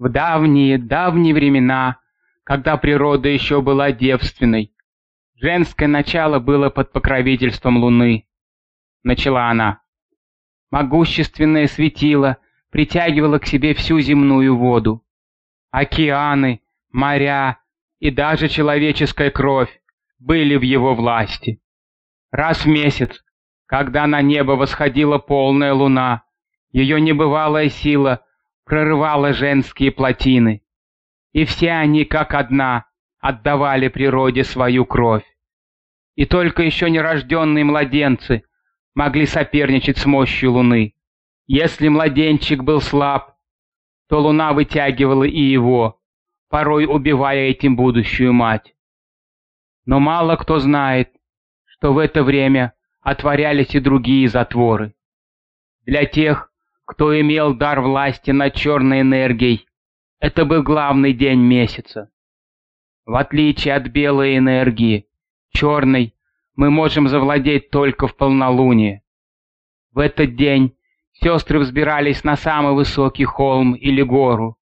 В давние-давние времена, когда природа еще была девственной, женское начало было под покровительством луны. Начала она. Могущественное светило притягивало к себе всю земную воду. Океаны, моря и даже человеческая кровь были в его власти. Раз в месяц, когда на небо восходила полная луна, ее небывалая сила прорывала женские плотины, и все они, как одна, отдавали природе свою кровь. И только еще нерожденные младенцы могли соперничать с мощью луны. Если младенчик был слаб, то луна вытягивала и его, порой убивая этим будущую мать. Но мало кто знает, что в это время отворялись и другие затворы. Для тех, кто имел дар власти над черной энергией, это был главный день месяца. В отличие от белой энергии, черной мы можем завладеть только в полнолуние. В этот день сестры взбирались на самый высокий холм или гору,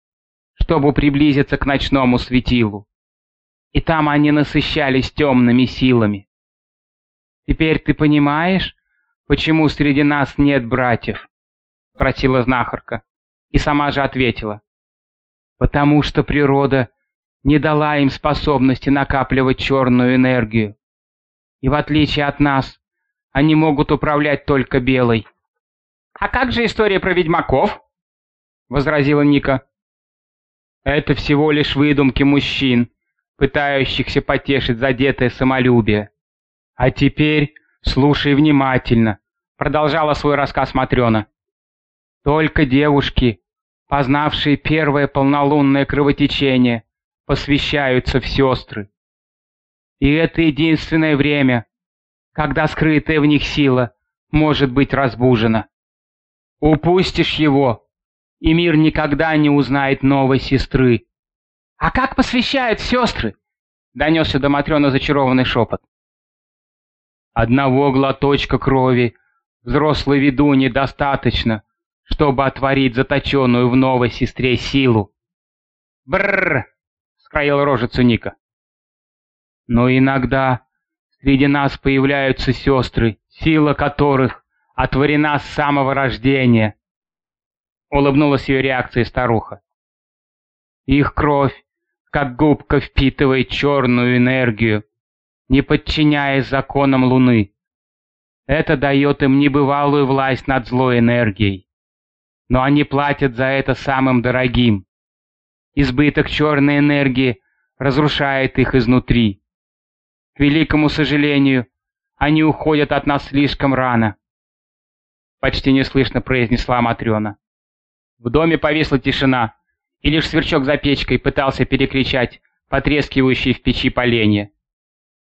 чтобы приблизиться к ночному светилу. И там они насыщались темными силами. «Теперь ты понимаешь, почему среди нас нет братьев?» — спросила знахарка, и сама же ответила. «Потому что природа не дала им способности накапливать черную энергию. И в отличие от нас, они могут управлять только белой». «А как же история про ведьмаков?» — возразила Ника. «Это всего лишь выдумки мужчин, пытающихся потешить задетое самолюбие. «А теперь слушай внимательно», — продолжала свой рассказ Матрена. «Только девушки, познавшие первое полнолунное кровотечение, посвящаются в сестры. И это единственное время, когда скрытая в них сила может быть разбужена. Упустишь его, и мир никогда не узнает новой сестры. «А как посвящают сестры?» — донесся до Матрена зачарованный шепот. Одного глоточка крови взрослой ведуне достаточно, чтобы отворить заточенную в новой сестре силу. Бррр! скроил рожицу Ника. Но иногда среди нас появляются сестры, сила которых отворена с самого рождения. Улыбнулась ее реакцией старуха. Их кровь, как губка, впитывает черную энергию, не подчиняясь законам Луны. Это дает им небывалую власть над злой энергией. Но они платят за это самым дорогим. Избыток черной энергии разрушает их изнутри. К великому сожалению, они уходят от нас слишком рано. Почти неслышно произнесла Матрена. В доме повисла тишина, и лишь сверчок за печкой пытался перекричать потрескивающие в печи поленья.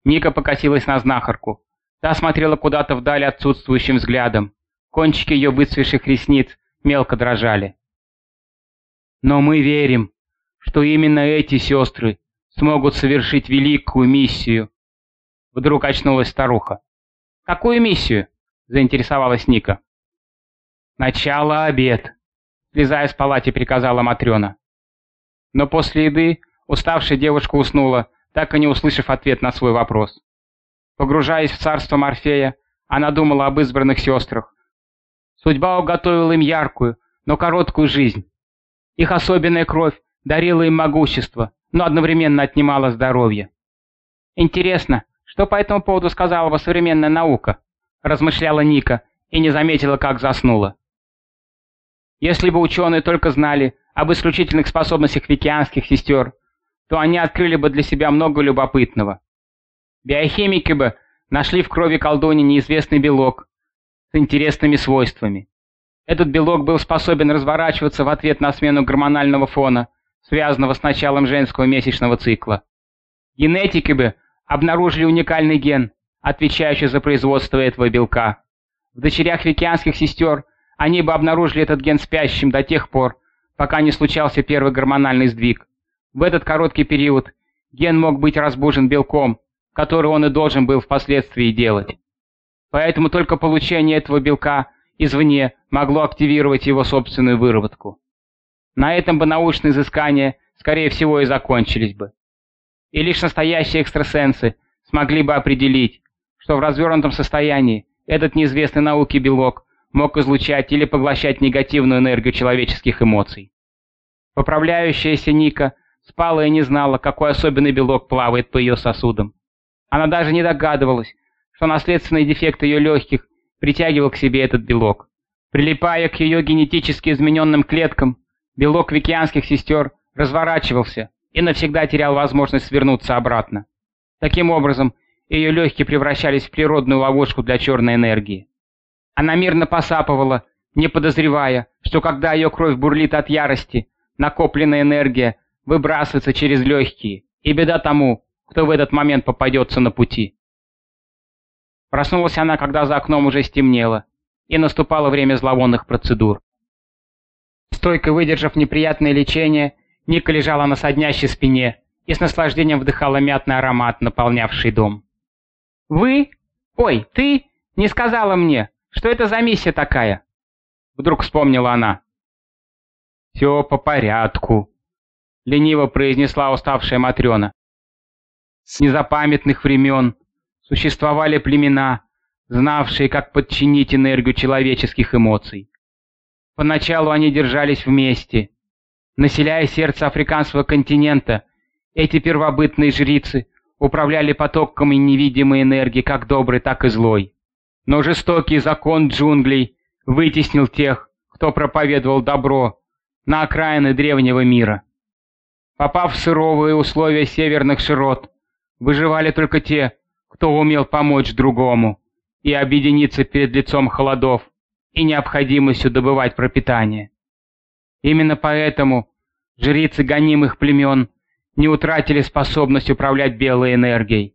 Ника покосилась на знахарку. Та смотрела куда-то вдаль отсутствующим взглядом. Кончики ее выцвевших ресниц мелко дрожали. «Но мы верим, что именно эти сестры смогут совершить великую миссию», — вдруг очнулась старуха. «Какую миссию?» — заинтересовалась Ника. «Начало обед», — слезая с палати, приказала Матрена. Но после еды уставшая девушка уснула, так и не услышав ответ на свой вопрос. Погружаясь в царство Морфея, она думала об избранных сестрах. Судьба уготовила им яркую, но короткую жизнь. Их особенная кровь дарила им могущество, но одновременно отнимала здоровье. «Интересно, что по этому поводу сказала бы современная наука?» размышляла Ника и не заметила, как заснула. Если бы ученые только знали об исключительных способностях викианских сестер, то они открыли бы для себя много любопытного. Биохимики бы нашли в крови колдуни неизвестный белок с интересными свойствами. Этот белок был способен разворачиваться в ответ на смену гормонального фона, связанного с началом женского месячного цикла. Генетики бы обнаружили уникальный ген, отвечающий за производство этого белка. В дочерях викианских сестер они бы обнаружили этот ген спящим до тех пор, пока не случался первый гормональный сдвиг. В этот короткий период ген мог быть разбужен белком, который он и должен был впоследствии делать. Поэтому только получение этого белка извне могло активировать его собственную выработку. На этом бы научные изыскания, скорее всего, и закончились бы. И лишь настоящие экстрасенсы смогли бы определить, что в развернутом состоянии этот неизвестный науке белок мог излучать или поглощать негативную энергию человеческих эмоций. Поправляющаяся Ника спала и не знала, какой особенный белок плавает по ее сосудам. Она даже не догадывалась, что наследственный дефект ее легких притягивал к себе этот белок. Прилипая к ее генетически измененным клеткам, белок викианских сестер разворачивался и навсегда терял возможность свернуться обратно. Таким образом, ее легкие превращались в природную ловушку для черной энергии. Она мирно посапывала, не подозревая, что когда ее кровь бурлит от ярости, накопленная энергия выбрасывается через легкие, и беда тому, кто в этот момент попадется на пути. Проснулась она, когда за окном уже стемнело, и наступало время зловонных процедур. Стойко выдержав неприятное лечение, Ника лежала на соднящей спине и с наслаждением вдыхала мятный аромат, наполнявший дом. «Вы? Ой, ты не сказала мне, что это за миссия такая?» Вдруг вспомнила она. «Все по порядку», — лениво произнесла уставшая Матрена. «С незапамятных времен существовали племена, знавшие, как подчинить энергию человеческих эмоций. Поначалу они держались вместе. Населяя сердце африканского континента, эти первобытные жрицы управляли потоками невидимой энергии, как доброй, так и злой. Но жестокий закон джунглей вытеснил тех, кто проповедовал добро, на окраины древнего мира. Попав в сыровые условия северных широт, выживали только те, кто умел помочь другому и объединиться перед лицом холодов и необходимостью добывать пропитание. Именно поэтому жрицы гонимых племен не утратили способность управлять белой энергией.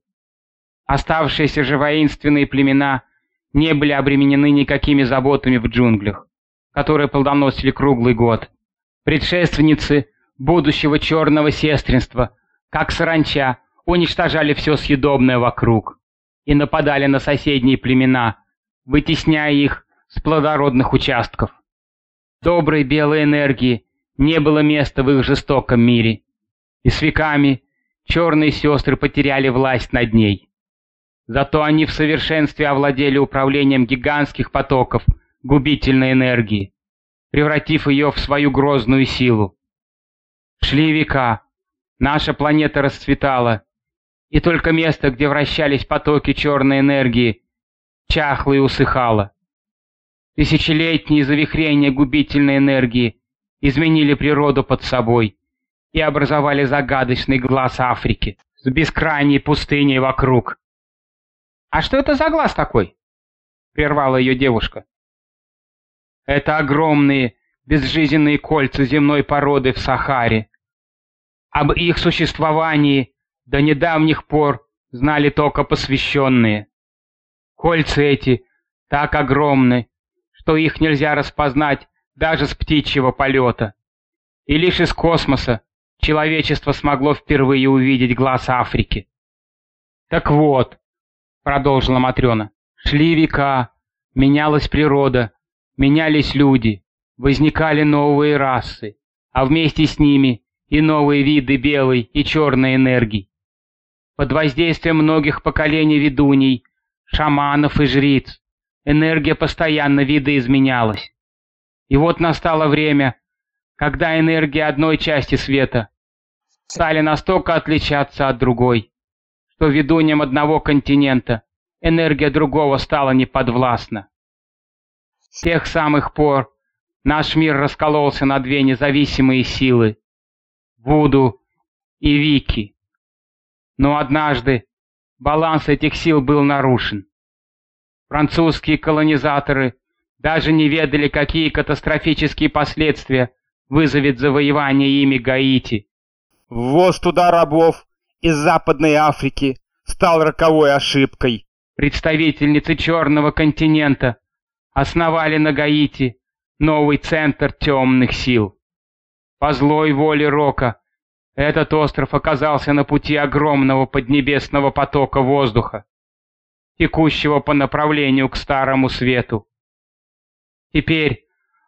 Оставшиеся же воинственные племена не были обременены никакими заботами в джунглях, которые плодоносили круглый год. Предшественницы будущего черного сестринства, как саранча, уничтожали все съедобное вокруг и нападали на соседние племена, вытесняя их с плодородных участков. Доброй белой энергии не было места в их жестоком мире, и с веками черные сестры потеряли власть над ней. Зато они в совершенстве овладели управлением гигантских потоков губительной энергии, превратив ее в свою грозную силу. Шли века, наша планета расцветала, и только место, где вращались потоки черной энергии, чахло и усыхало. Тысячелетние завихрения губительной энергии изменили природу под собой и образовали загадочный глаз Африки с бескрайней пустыней вокруг. «А что это за глаз такой?» — прервала ее девушка. «Это огромные безжизненные кольца земной породы в Сахаре. Об их существовании до недавних пор знали только посвященные. Кольца эти так огромны, что их нельзя распознать даже с птичьего полета. И лишь из космоса человечество смогло впервые увидеть глаз Африки. «Так вот», — продолжила Матрена, — «шли века, менялась природа, менялись люди, возникали новые расы, а вместе с ними и новые виды белой и черной энергии. Под воздействием многих поколений ведуней, шаманов и жриц, энергия постоянно видоизменялась. И вот настало время, когда энергия одной части света стали настолько отличаться от другой, что ведуньям одного континента энергия другого стала неподвластна. С тех самых пор наш мир раскололся на две независимые силы – Вуду и Вики. Но однажды баланс этих сил был нарушен. Французские колонизаторы даже не ведали, какие катастрофические последствия вызовет завоевание ими Гаити. Ввоз туда рабов из Западной Африки стал роковой ошибкой. Представительницы Черного континента основали на Гаити новый центр темных сил. По злой воле Рока этот остров оказался на пути огромного поднебесного потока воздуха, текущего по направлению к Старому Свету. Теперь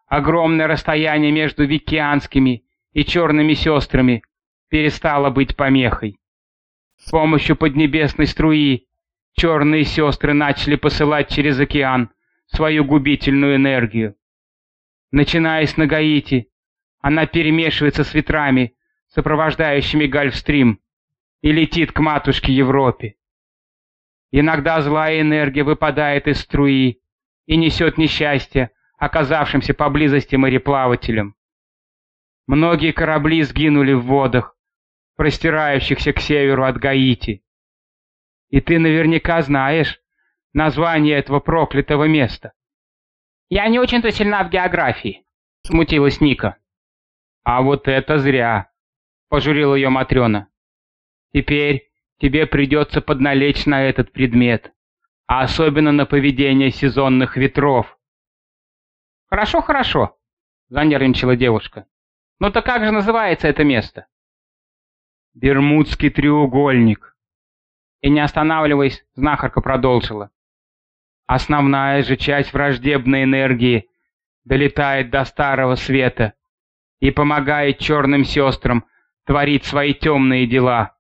огромное расстояние между викианскими и черными сестрами перестало быть помехой. С помощью поднебесной струи черные сестры начали посылать через океан свою губительную энергию. Начиная с Нагаити, она перемешивается с ветрами, сопровождающими Гольфстрим, и летит к матушке Европе. Иногда злая энергия выпадает из струи и несет несчастье оказавшимся поблизости мореплавателям. Многие корабли сгинули в водах, простирающихся к северу от Гаити. И ты наверняка знаешь название этого проклятого места. «Я не очень-то сильна в географии», — смутилась Ника. «А вот это зря», — пожурила ее Матрена. «Теперь тебе придется подналечь на этот предмет, а особенно на поведение сезонных ветров». «Хорошо, хорошо», — занервничала девушка. «Ну так как же называется это место?» «Бермудский треугольник». И не останавливаясь, знахарка продолжила. Основная же часть враждебной энергии долетает до Старого Света и помогает черным сестрам творить свои темные дела.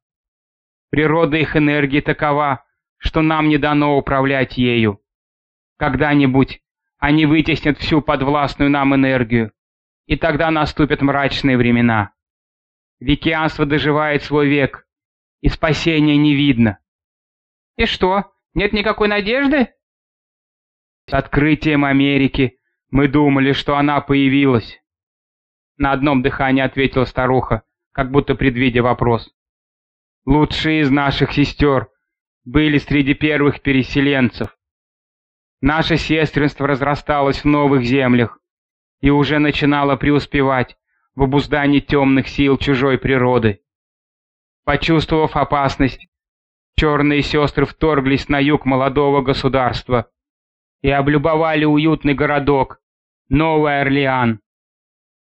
Природа их энергии такова, что нам не дано управлять ею. Когда-нибудь они вытеснят всю подвластную нам энергию, и тогда наступят мрачные времена. Викианство доживает свой век, и спасения не видно. И что, нет никакой надежды? С открытием Америки мы думали, что она появилась. На одном дыхании ответила старуха, как будто предвидя вопрос. Лучшие из наших сестер были среди первых переселенцев. Наше сестринство разрасталось в новых землях и уже начинало преуспевать в обуздании темных сил чужой природы. Почувствовав опасность, черные сестры вторглись на юг молодого государства и облюбовали уютный городок, Новый Орлеан.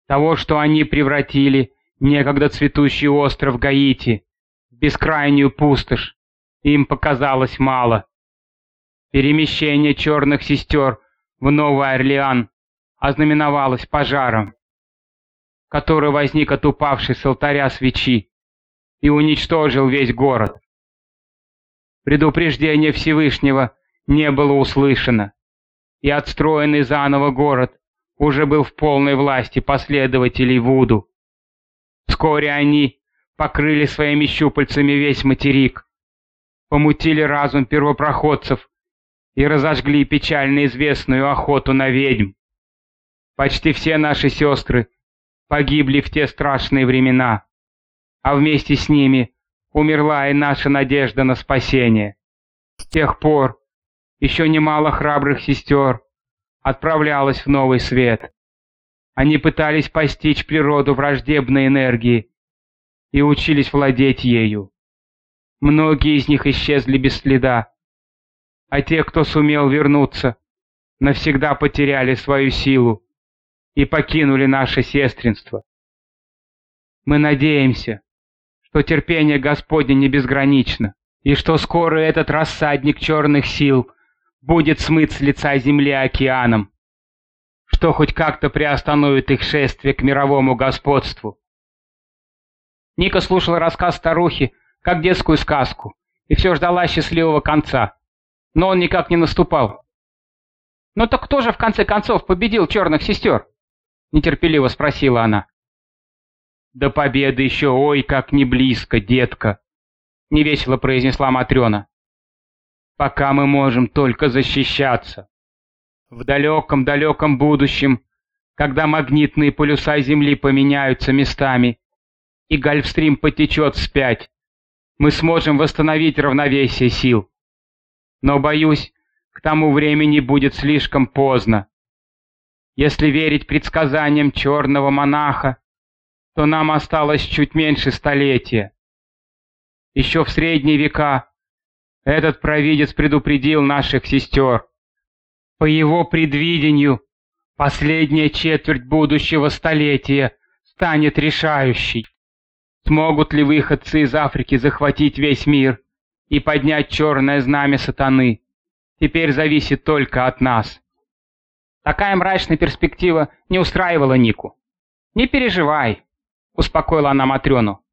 Того, что они превратили некогда цветущий остров Гаити бескрайнюю пустошь, им показалось мало. Перемещение черных сестер в Новый Орлеан ознаменовалось пожаром, который возник от упавшей с алтаря свечи и уничтожил весь город. Предупреждение Всевышнего не было услышано и отстроенный заново город уже был в полной власти последователей Вуду. Вскоре они покрыли своими щупальцами весь материк, помутили разум первопроходцев и разожгли печально известную охоту на ведьм. Почти все наши сестры погибли в те страшные времена, а вместе с ними умерла и наша надежда на спасение. С тех пор еще немало храбрых сестер отправлялось в новый свет. Они пытались постичь природу враждебной энергии и учились владеть ею. Многие из них исчезли без следа, а те, кто сумел вернуться, навсегда потеряли свою силу и покинули наше сестринство. Мы надеемся, что терпение Господне не безгранично, и что скоро этот рассадник черных сил будет смыт с лица земли океаном, что хоть как-то приостановит их шествие к мировому господству. Ника слушала рассказ старухи, как детскую сказку, и все ждала счастливого конца, но он никак не наступал. «Ну так кто же в конце концов победил черных сестер?» — нетерпеливо спросила она. «До победы еще ой как не близко, детка!» — невесело произнесла Матрена пока мы можем только защищаться. В далеком-далеком будущем, когда магнитные полюса Земли поменяются местами и Гольфстрим потечет вспять, мы сможем восстановить равновесие сил. Но, боюсь, к тому времени будет слишком поздно. Если верить предсказаниям черного монаха, то нам осталось чуть меньше столетия. Еще в средние века этот провидец предупредил наших сестер. По его предвидению, последняя четверть будущего столетия станет решающей. Смогут ли выходцы из Африки захватить весь мир и поднять черное знамя сатаны, теперь зависит только от нас. Такая мрачная перспектива не устраивала Нику. «Не переживай», — успокоила она Матрёну.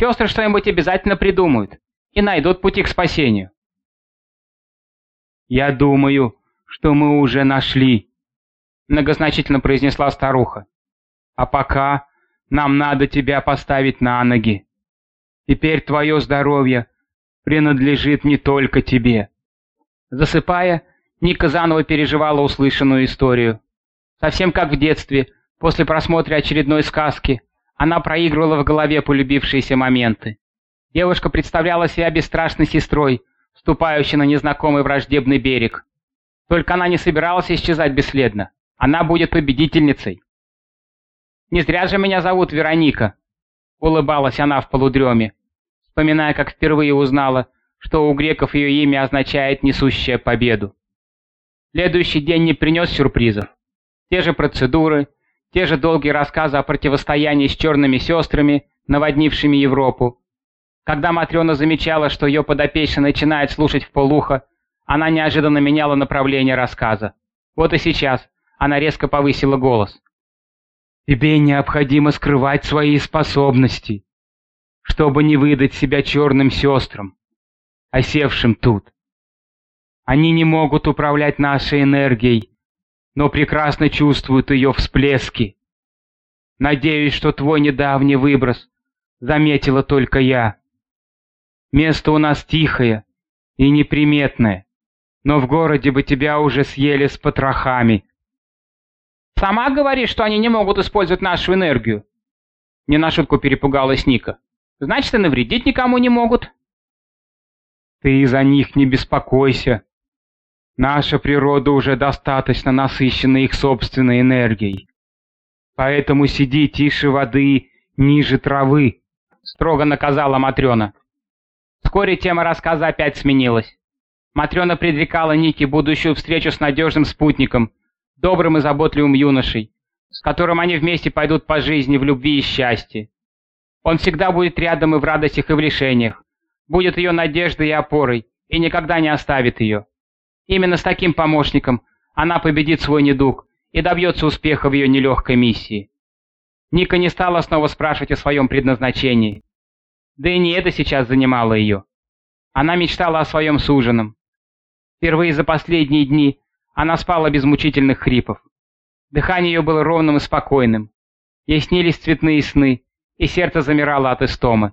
«Сестры что-нибудь обязательно придумают и найдут пути к спасению». «Я думаю, что мы уже нашли», — многозначительно произнесла старуха. «А пока нам надо тебя поставить на ноги. Теперь твое здоровье принадлежит не только тебе». Засыпая, Ника заново переживала услышанную историю. Совсем как в детстве, после просмотра очередной сказки, она проигрывала в голове полюбившиеся моменты. Девушка представляла себя бесстрашной сестрой, ступающей на незнакомый враждебный берег. Только она не собиралась исчезать бесследно. Она будет победительницей. «Не зря же меня зовут Вероника», — улыбалась она в полудреме, вспоминая, как впервые узнала, что у греков ее имя означает «несущая победу». Следующий день не принес сюрпризов. Те же процедуры, те же долгие рассказы о противостоянии с черными сестрами, наводнившими Европу. Когда Матрена замечала, что ее подопечный начинает слушать в полухо, она неожиданно меняла направление рассказа. Вот и сейчас она резко повысила голос. «Тебе необходимо скрывать свои способности, чтобы не выдать себя черным сестрам, осевшим тут. Они не могут управлять нашей энергией, но прекрасно чувствуют ее всплески. Надеюсь, что твой недавний выброс заметила только я. Место у нас тихое и неприметное, но в городе бы тебя уже съели с потрохами. Сама говоришь, что они не могут использовать нашу энергию? Не на шутку перепугалась Ника. Значит, и навредить никому не могут. Ты из-за них не беспокойся. Наша природа уже достаточно насыщена их собственной энергией. Поэтому сиди тише воды, ниже травы, строго наказала Матрена. Вскоре тема рассказа опять сменилась. Матрена предрекала Нике будущую встречу с надежным спутником, добрым и заботливым юношей, с которым они вместе пойдут по жизни в любви и счастье. Он всегда будет рядом и в радостях, и в лишениях, будет ее надеждой и опорой, и никогда не оставит ее. Именно с таким помощником она победит свой недуг и добьется успеха в ее нелегкой миссии. Ника не стала снова спрашивать о своем предназначении. Да и не это сейчас занимало ее. Она мечтала о своем суженом. Впервые за последние дни она спала без мучительных хрипов. Дыхание ее было ровным и спокойным. Ей снились цветные сны, и сердце замирало от истомы.